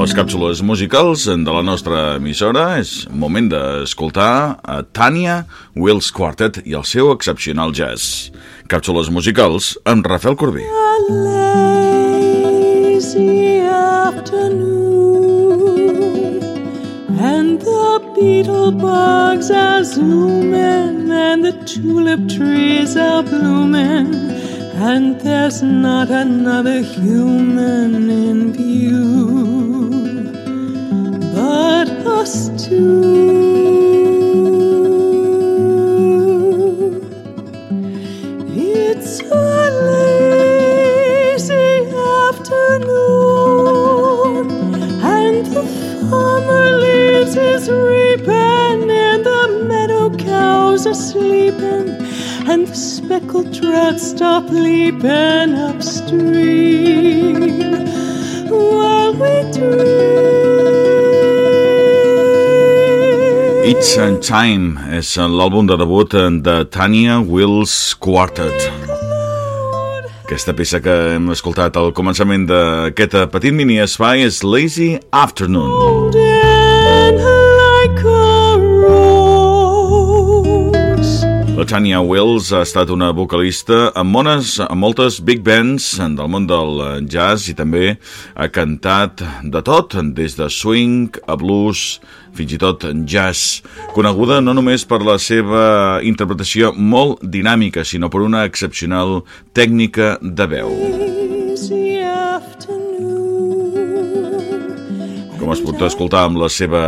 les càpsules musicals de la nostra emissora és moment d'escoltar a Tanya Wills Quartet i el seu excepcional jazz. Càpsules musicals amb Rafael Corbí. A bugs are zooming And the tulip trees are blooming And there's not another human in view but us two. Are sleeping, and the speckled trout stop leaping upstream while we dream. It's and Time és l'àlbum de debut de Tanya Wills Quartet. Aquesta peça que hem escoltat al començament d'aquest petit mini espai és Lazy Afternoon. Golden La Tanya Wells ha estat una vocalista amb, mones, amb moltes big bands del món del jazz i també ha cantat de tot, des de swing a blues, fins i tot jazz, coneguda no només per la seva interpretació molt dinàmica, sinó per una excepcional tècnica de veu. Com es pot escoltar amb la seva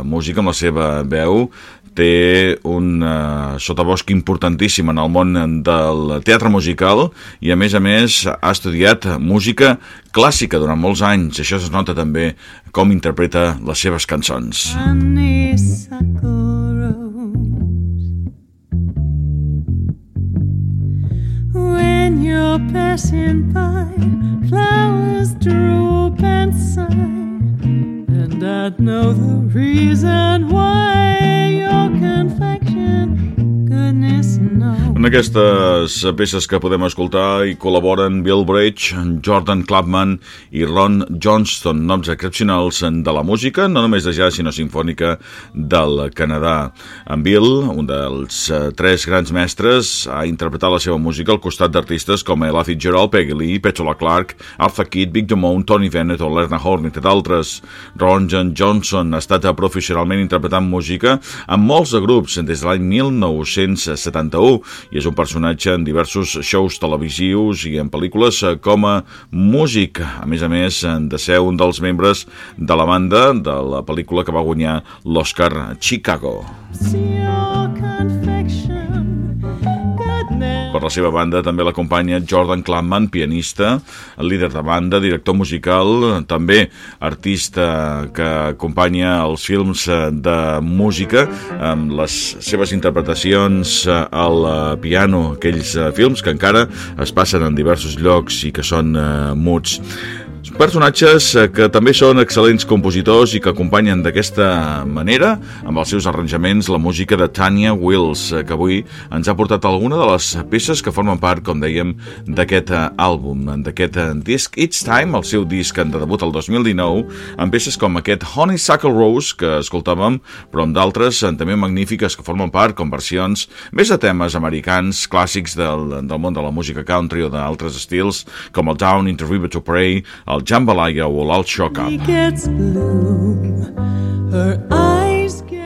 música, amb la seva veu, té un uh, sotabosc importantíssim en el món del teatre musical i a més a més ha estudiat música clàssica durant molts anys. Això es nota també com interpreta les seves cançons. When you're passing by, flowers droop and sigh And I'd know the reason why En aquestes peces que podem escoltar hi col·laboren Bill Bridge, Jordan Clapman i Ron Johnston, noms excepcionals de la música, no només de jazz, sinó sinfònica del Canadà. En Bill, un dels uh, tres grans mestres, ha interpretat la seva música al costat d'artistes com Ella Fitzgerald, Peggy Lee, Petula Clark, Arthur Kidd, Big Damone, Tony Bennett o Lerna Horn, entre d'altres. Ron John Johnson ha estat professionalment interpretant música en molts grups des de l'any 1971 i és un personatge en diversos shows televisius i en pel·lícules eh, com a músic. A més a més, de ser un dels membres de la banda de la pel·lícula que va guanyar l'Oscar Chicago. See Per la seva banda també l'acompanya Jordan Clapman, pianista, líder de banda, director musical, també artista que acompanya els films eh, de música amb les seves interpretacions eh, al eh, piano, aquells films que encara es passen en diversos llocs i que són muts. Personatges eh, que també són excel·lents compositors i que acompanyen d'aquesta manera, amb els seus arranjaments, la música de Tanya Wills, eh, que avui ens ha portat alguna de les peces que formen part, com dèiem, d'aquest eh, àlbum, d'aquest disc It's Time, el seu disc de debut el 2019, amb peces com aquest Honeysuckle Rose, que escoltàvem, però amb d'altres també magnífiques que formen part, com versions més de temes americans, clàssics del, del món de la música country o d'altres estils, com el Down in the River to Pray, Jambalaya o l'Alt Up.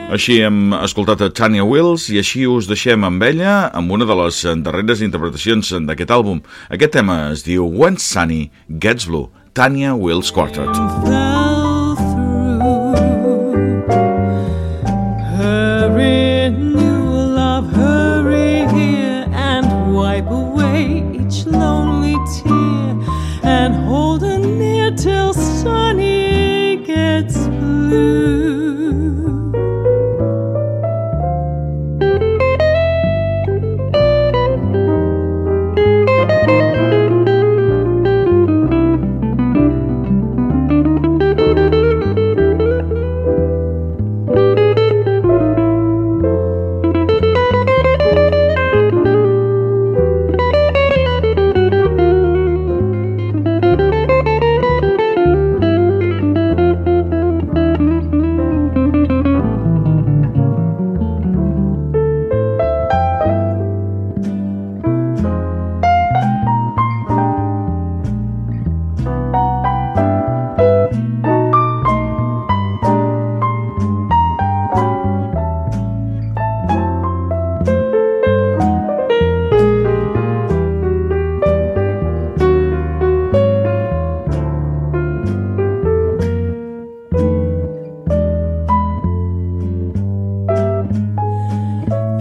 Així hem escoltat a Tanya Wills i així us deixem amb ella amb una de les darreres interpretacions d'aquest àlbum. Aquest tema es diu When Sunny Gets Blue, Tanya Wills Quartet.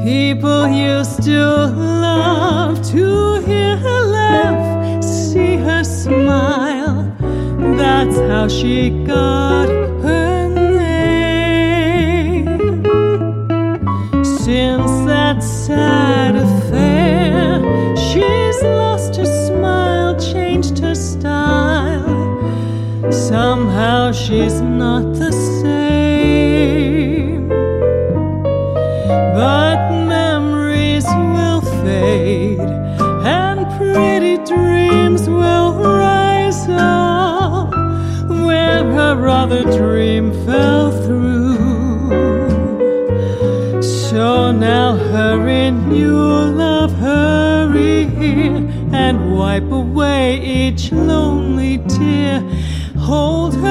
People used to love to hear her laugh, see her smile. That's how she got her name. Since that time. Her dream fell through. So now hurry, new love, hurry here and wipe away each lonely tear. Hold her.